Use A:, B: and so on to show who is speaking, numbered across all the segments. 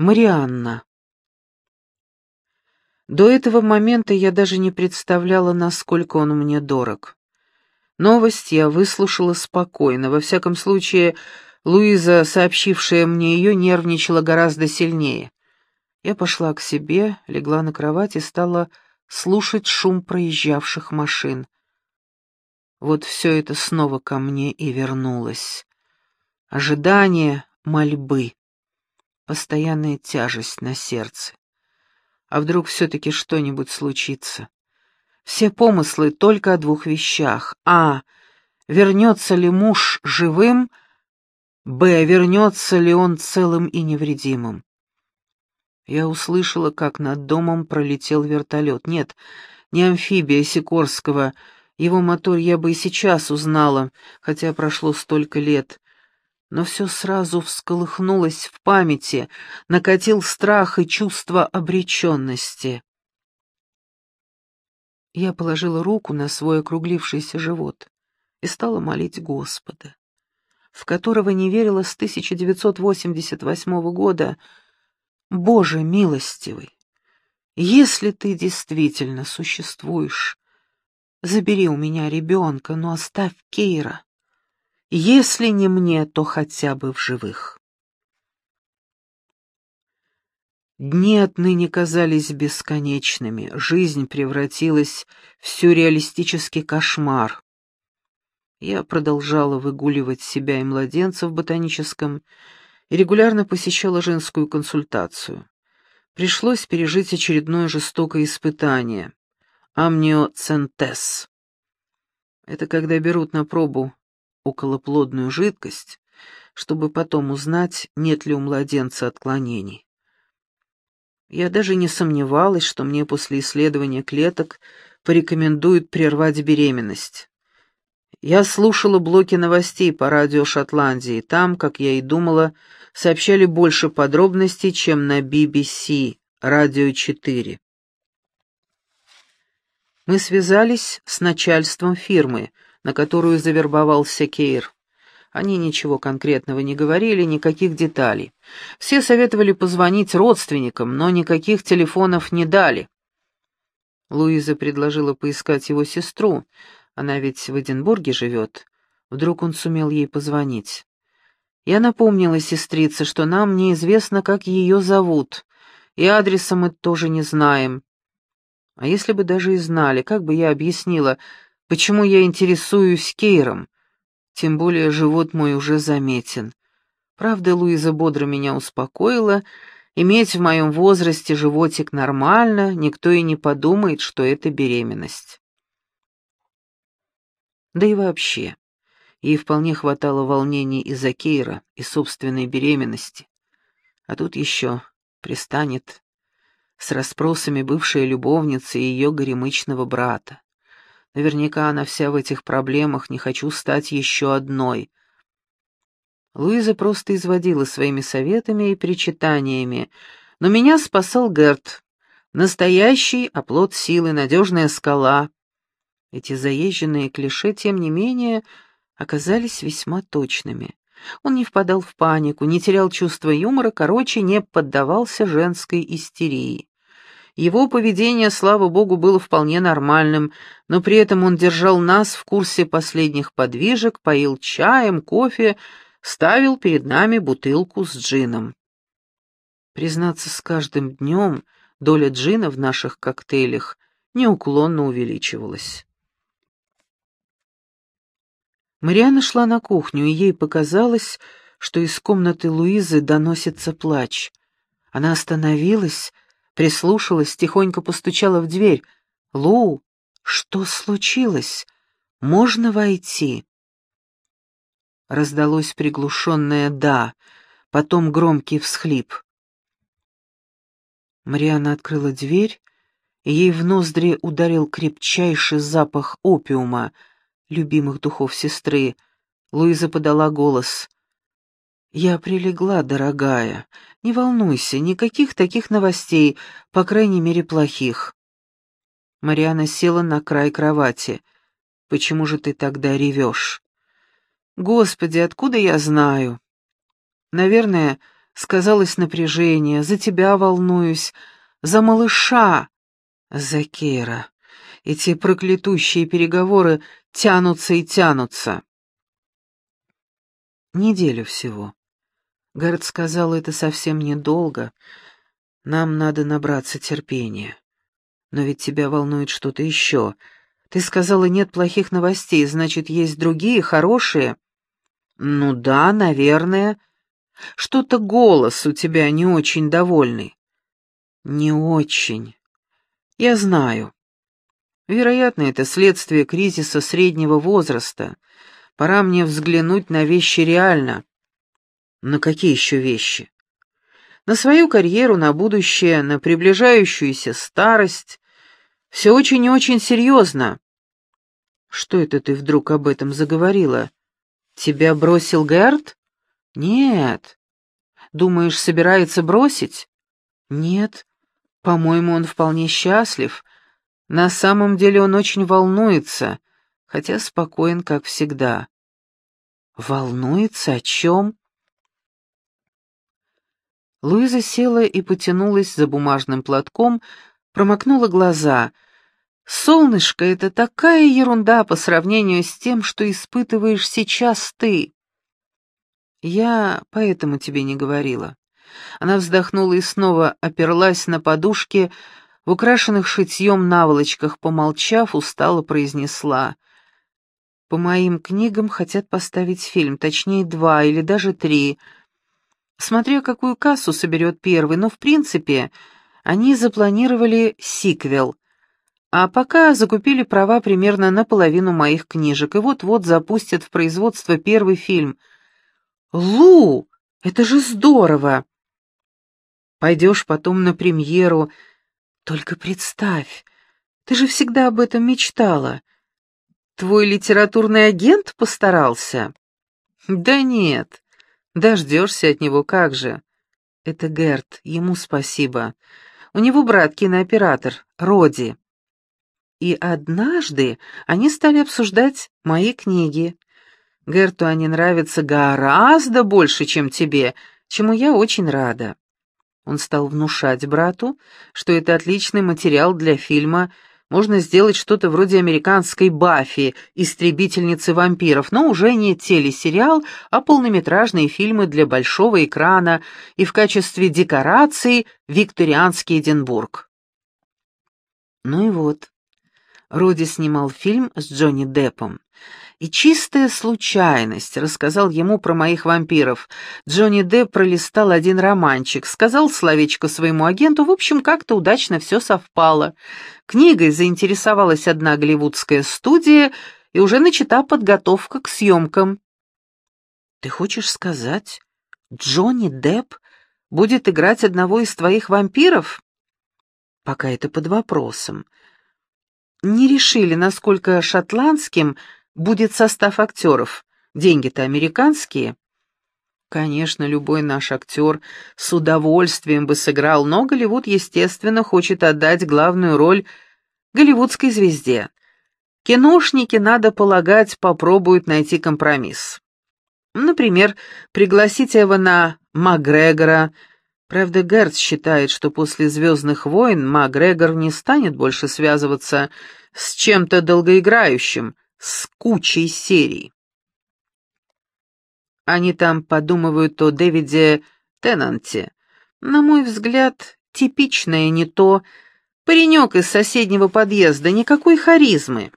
A: Марианна. До этого момента я даже не представляла, насколько он мне дорог. Новость я выслушала спокойно. Во всяком случае, Луиза, сообщившая мне ее, нервничала гораздо сильнее. Я пошла к себе, легла на кровать и стала слушать шум проезжавших машин. Вот все это снова ко мне и вернулось. Ожидание мольбы постоянная тяжесть на сердце. А вдруг все-таки что-нибудь случится? Все помыслы только о двух вещах. А. Вернется ли муж живым? Б. Вернется ли он целым и невредимым? Я услышала, как над домом пролетел вертолет. Нет, не амфибия Сикорского. Его мотор я бы и сейчас узнала, хотя прошло столько лет но все сразу всколыхнулось в памяти, накатил страх и чувство обреченности. Я положила руку на свой округлившийся живот и стала молить Господа, в которого не верила с 1988 года, «Боже милостивый, если ты действительно существуешь, забери у меня ребенка, но оставь Кейра». Если не мне, то хотя бы в живых. Дни отныне казались бесконечными, жизнь превратилась в сюрреалистический кошмар. Я продолжала выгуливать себя и младенца в ботаническом и регулярно посещала женскую консультацию. Пришлось пережить очередное жестокое испытание — амниоцентез. Это когда берут на пробу околоплодную жидкость, чтобы потом узнать, нет ли у младенца отклонений. Я даже не сомневалась, что мне после исследования клеток порекомендуют прервать беременность. Я слушала блоки новостей по радио Шотландии. Там, как я и думала, сообщали больше подробностей, чем на BBC, радио 4. Мы связались с начальством фирмы — на которую завербовался Кейр. Они ничего конкретного не говорили, никаких деталей. Все советовали позвонить родственникам, но никаких телефонов не дали. Луиза предложила поискать его сестру. Она ведь в Эдинбурге живет. Вдруг он сумел ей позвонить. Я напомнила сестрице, что нам неизвестно, как ее зовут, и адреса мы тоже не знаем. А если бы даже и знали, как бы я объяснила, Почему я интересуюсь Кейром? Тем более живот мой уже заметен. Правда, Луиза бодро меня успокоила. Иметь в моем возрасте животик нормально, никто и не подумает, что это беременность. Да и вообще, ей вполне хватало волнений из-за Кейра и собственной беременности. А тут еще пристанет с расспросами бывшая любовница и ее горемычного брата. Наверняка она вся в этих проблемах, не хочу стать еще одной. Луиза просто изводила своими советами и причитаниями, но меня спасал Герт. Настоящий оплот силы, надежная скала. Эти заезженные клише, тем не менее, оказались весьма точными. Он не впадал в панику, не терял чувства юмора, короче, не поддавался женской истерии. Его поведение, слава богу, было вполне нормальным, но при этом он держал нас в курсе последних подвижек, поил чаем, кофе, ставил перед нами бутылку с джином. Признаться, с каждым днем доля джина в наших коктейлях неуклонно увеличивалась. Мариана шла на кухню, и ей показалось, что из комнаты Луизы доносится плач. Она остановилась, прислушалась, тихонько постучала в дверь. «Лу, что случилось? Можно войти?» Раздалось приглушенное «да», потом громкий всхлип. Мариана открыла дверь, и ей в ноздри ударил крепчайший запах опиума, любимых духов сестры. Луиза подала голос. «Я прилегла, дорогая. Не волнуйся, никаких таких новостей, по крайней мере, плохих». Мариана села на край кровати. «Почему же ты тогда ревешь?» «Господи, откуда я знаю?» «Наверное, Сказалось напряжение, за тебя волнуюсь, за малыша, за Кира. Эти проклятущие переговоры тянутся и тянутся. Неделю всего. Гаррет сказал, это совсем недолго. Нам надо набраться терпения. Но ведь тебя волнует что-то еще. Ты сказала, нет плохих новостей, значит, есть другие, хорошие? Ну да, наверное. Что-то голос у тебя не очень довольный. Не очень. Я знаю. Вероятно, это следствие кризиса среднего возраста. Пора мне взглянуть на вещи реально. На какие еще вещи? На свою карьеру, на будущее, на приближающуюся старость. Все очень и очень серьезно. Что это ты вдруг об этом заговорила? Тебя бросил Герт? Нет. Думаешь, собирается бросить? Нет. По-моему, он вполне счастлив. На самом деле он очень волнуется, хотя спокоен, как всегда. Волнуется о чем? Луиза села и потянулась за бумажным платком, промокнула глаза. «Солнышко — это такая ерунда по сравнению с тем, что испытываешь сейчас ты». «Я поэтому тебе не говорила». Она вздохнула и снова оперлась на подушке, в украшенных шитьем наволочках, помолчав, устало произнесла. «По моим книгам хотят поставить фильм, точнее два или даже три, смотря какую кассу соберет первый, но в принципе они запланировали сиквел». А пока закупили права примерно на половину моих книжек, и вот-вот запустят в производство первый фильм. «Лу, это же здорово!» Пойдешь потом на премьеру. Только представь, ты же всегда об этом мечтала. Твой литературный агент постарался? Да нет, дождешься от него, как же. Это Герт, ему спасибо. У него брат кинооператор, Роди. И однажды они стали обсуждать мои книги. Герту они нравятся гораздо больше, чем тебе, чему я очень рада. Он стал внушать брату, что это отличный материал для фильма, можно сделать что-то вроде американской «Баффи», «Истребительницы вампиров», но уже не телесериал, а полнометражные фильмы для большого экрана и в качестве декорации викторианский Эдинбург. Ну и вот. Роди снимал фильм с Джонни Деппом. И чистая случайность рассказал ему про моих вампиров. Джонни Депп пролистал один романчик, сказал словечко своему агенту, в общем, как-то удачно все совпало. Книгой заинтересовалась одна голливудская студия, и уже начата подготовка к съемкам. «Ты хочешь сказать, Джонни Депп будет играть одного из твоих вампиров?» «Пока это под вопросом. Не решили, насколько шотландским...» будет состав актеров. Деньги-то американские. Конечно, любой наш актер с удовольствием бы сыграл, но Голливуд, естественно, хочет отдать главную роль голливудской звезде. Киношники, надо полагать, попробуют найти компромисс. Например, пригласить Эвана Макгрегора. Правда, Герц считает, что после «Звездных войн» Макгрегор не станет больше связываться с чем-то долгоиграющим, с кучей серий. Они там подумывают о Дэвиде Теннанте. На мой взгляд, типичное не то. Паренек из соседнего подъезда, никакой харизмы.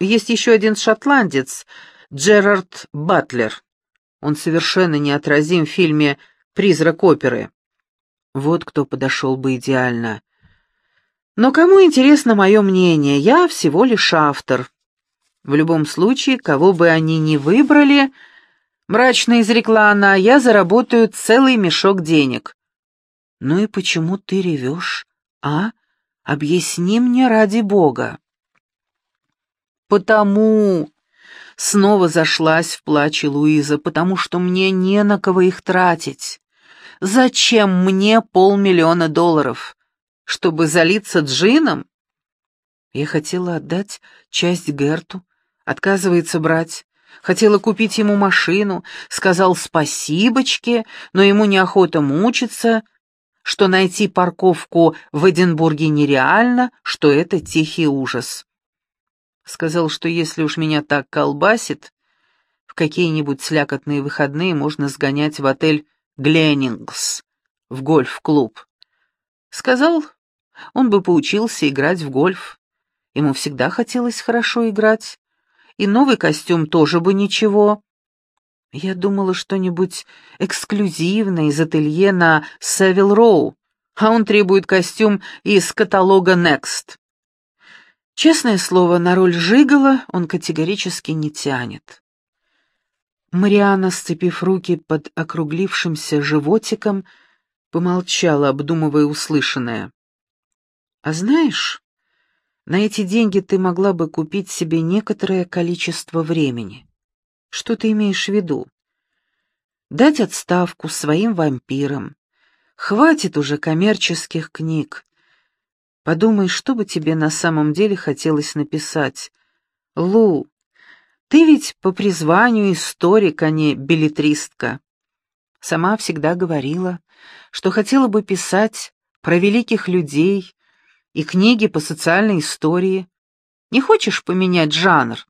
A: Есть еще один шотландец, Джерард Батлер. Он совершенно неотразим в фильме «Призрак оперы». Вот кто подошел бы идеально. Но кому интересно мое мнение, я всего лишь автор. В любом случае, кого бы они ни выбрали, мрачно изрекла она, я заработаю целый мешок денег. Ну и почему ты ревешь, а? Объясни мне ради бога. Потому... Снова зашлась в плаче Луиза, потому что мне не на кого их тратить. Зачем мне полмиллиона долларов? Чтобы залиться джином? Я хотела отдать часть Герту, Отказывается брать. Хотела купить ему машину, сказал спасибочки, но ему неохота мучиться, что найти парковку в Эдинбурге нереально, что это тихий ужас. Сказал, что если уж меня так колбасит, в какие-нибудь слякотные выходные можно сгонять в отель «Гленнингс», в гольф-клуб. Сказал, он бы поучился играть в гольф. Ему всегда хотелось хорошо играть. И новый костюм тоже бы ничего. Я думала что-нибудь эксклюзивное из ателье на Севил Роу, а он требует костюм из каталога Next. Честное слово, на роль Жигала он категорически не тянет. Мариана, сцепив руки под округлившимся животиком, помолчала, обдумывая услышанное. «А знаешь, на эти деньги ты могла бы купить себе некоторое количество времени. Что ты имеешь в виду? Дать отставку своим вампирам. Хватит уже коммерческих книг. Подумай, что бы тебе на самом деле хотелось написать. Лу, ты ведь по призванию историк, а не билетристка. Сама всегда говорила, что хотела бы писать про великих людей, и книги по социальной истории. Не хочешь поменять жанр?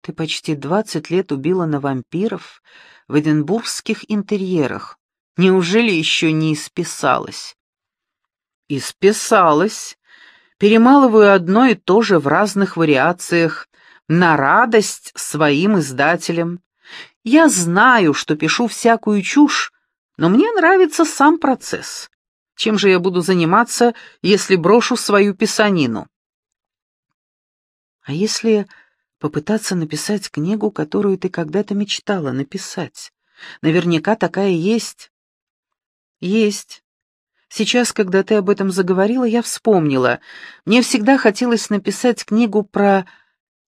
A: Ты почти двадцать лет убила на вампиров в эдинбургских интерьерах. Неужели еще не исписалась? Исписалась. Перемалываю одно и то же в разных вариациях, на радость своим издателям. Я знаю, что пишу всякую чушь, но мне нравится сам процесс. Чем же я буду заниматься, если брошу свою писанину? А если попытаться написать книгу, которую ты когда-то мечтала написать? Наверняка такая есть. Есть. Сейчас, когда ты об этом заговорила, я вспомнила. Мне всегда хотелось написать книгу про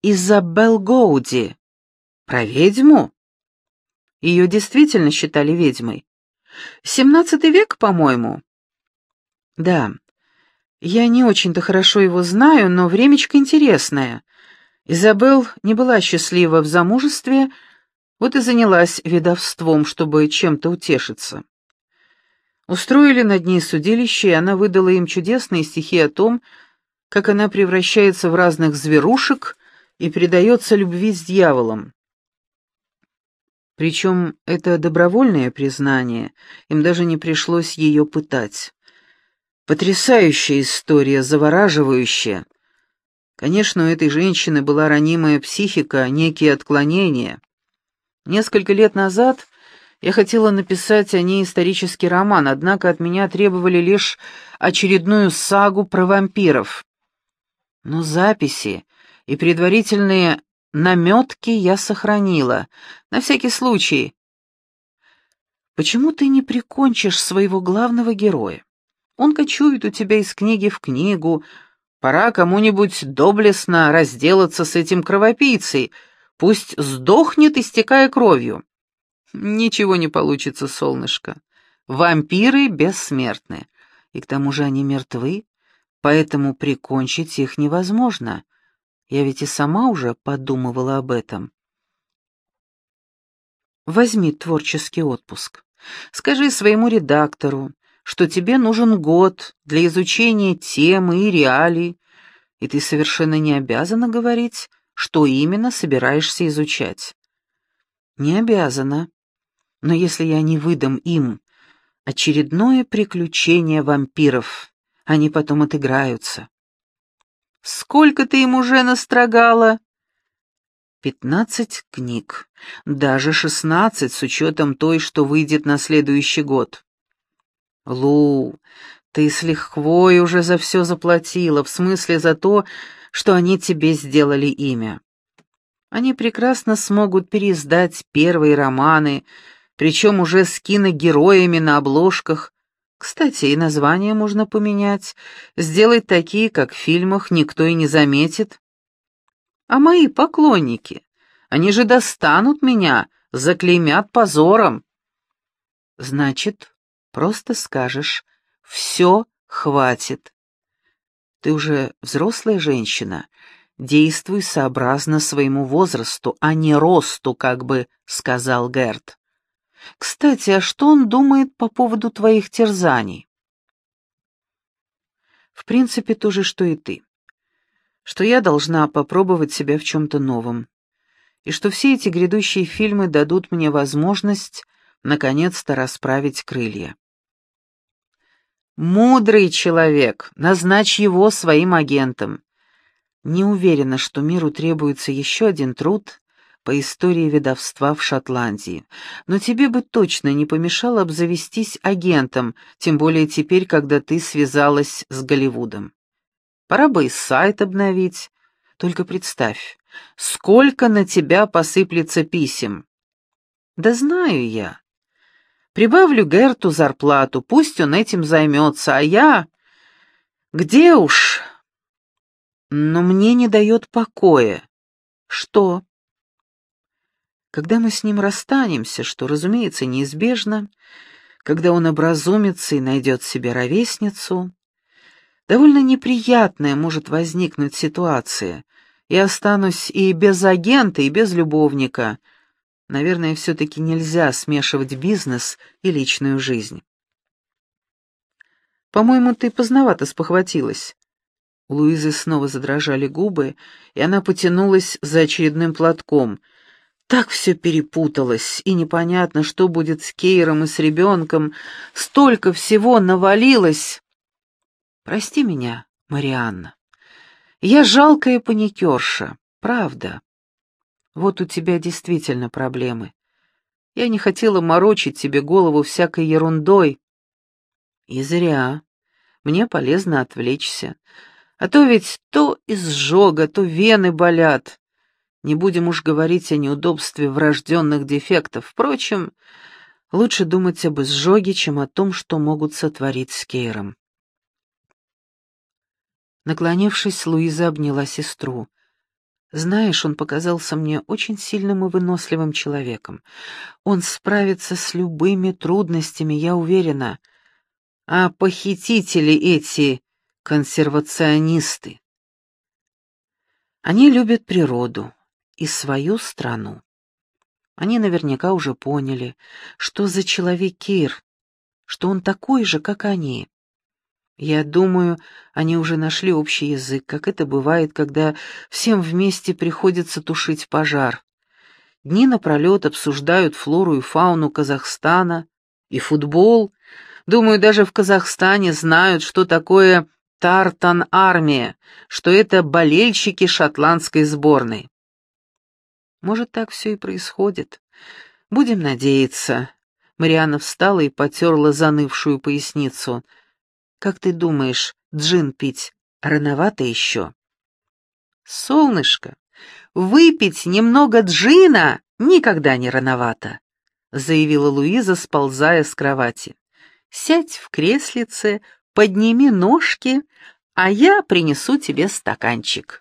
A: Изабел Гоуди. Про ведьму? Ее действительно считали ведьмой. Семнадцатый век, по-моему. Да, я не очень-то хорошо его знаю, но времечко интересное. Изабел не была счастлива в замужестве, вот и занялась ведовством, чтобы чем-то утешиться. Устроили над ней судилище, и она выдала им чудесные стихи о том, как она превращается в разных зверушек и предается любви с дьяволом. Причем это добровольное признание, им даже не пришлось ее пытать. Потрясающая история, завораживающая. Конечно, у этой женщины была ранимая психика, некие отклонения. Несколько лет назад я хотела написать о ней исторический роман, однако от меня требовали лишь очередную сагу про вампиров. Но записи и предварительные наметки я сохранила, на всякий случай. Почему ты не прикончишь своего главного героя? Он кочует у тебя из книги в книгу. Пора кому-нибудь доблестно разделаться с этим кровопийцей. Пусть сдохнет, истекая кровью. Ничего не получится, солнышко. Вампиры бессмертны. И к тому же они мертвы, поэтому прикончить их невозможно. Я ведь и сама уже подумывала об этом. Возьми творческий отпуск. Скажи своему редактору, что тебе нужен год для изучения темы и реалий, и ты совершенно не обязана говорить, что именно собираешься изучать. Не обязана. Но если я не выдам им очередное приключение вампиров, они потом отыграются. Сколько ты им уже настрогала? Пятнадцать книг, даже шестнадцать с учетом той, что выйдет на следующий год. «Лу, ты с лихвой уже за все заплатила, в смысле за то, что они тебе сделали имя. Они прекрасно смогут переиздать первые романы, причем уже с киногероями на обложках. Кстати, и названия можно поменять, сделать такие, как в фильмах, никто и не заметит. А мои поклонники, они же достанут меня, заклеймят позором. Значит, Просто скажешь «все, хватит». Ты уже взрослая женщина, Действуй сообразно своему возрасту, а не росту, как бы сказал Герт. Кстати, а что он думает по поводу твоих терзаний? В принципе, то же, что и ты. Что я должна попробовать себя в чем-то новом. И что все эти грядущие фильмы дадут мне возможность наконец-то расправить крылья. Мудрый человек, назначь его своим агентом. Не уверена, что миру требуется еще один труд по истории ведовства в Шотландии, но тебе бы точно не помешало обзавестись агентом, тем более теперь, когда ты связалась с Голливудом. Пора бы и сайт обновить. Только представь, сколько на тебя посыплется писем. Да знаю я. Прибавлю Герту зарплату, пусть он этим займется, а я... Где уж но мне не дает покоя. Что? Когда мы с ним расстанемся, что, разумеется, неизбежно, когда он образумится и найдет себе ровесницу, довольно неприятная может возникнуть ситуация, и останусь и без агента, и без любовника. Наверное, все-таки нельзя смешивать бизнес и личную жизнь. По-моему, ты поздновато спохватилась. У Луизы снова задрожали губы, и она потянулась за очередным платком. Так все перепуталось, и непонятно, что будет с Кейром и с ребенком. Столько всего навалилось. Прости меня, Марианна. Я жалкая паникерша, правда. Вот у тебя действительно проблемы. Я не хотела морочить тебе голову всякой ерундой. И зря. Мне полезно отвлечься. А то ведь то изжога, то вены болят. Не будем уж говорить о неудобстве врожденных дефектов. Впрочем, лучше думать об изжоге, чем о том, что могут сотворить с Кейром. Наклонившись, Луиза обняла сестру. «Знаешь, он показался мне очень сильным и выносливым человеком. Он справится с любыми трудностями, я уверена. А похитители эти консервационисты. Они любят природу и свою страну. Они наверняка уже поняли, что за человек Кир, что он такой же, как они. Я думаю, они уже нашли общий язык, как это бывает, когда всем вместе приходится тушить пожар. Дни напролет обсуждают флору и фауну Казахстана и футбол. Думаю, даже в Казахстане знают, что такое Тартан-армия, что это болельщики шотландской сборной. Может, так все и происходит. Будем надеяться. Марианна встала и потерла занывшую поясницу. Как ты думаешь, джин пить рановато еще? Солнышко, выпить немного джина никогда не рановато, заявила Луиза, сползая с кровати. Сядь в креслице, подними ножки, а я принесу тебе стаканчик.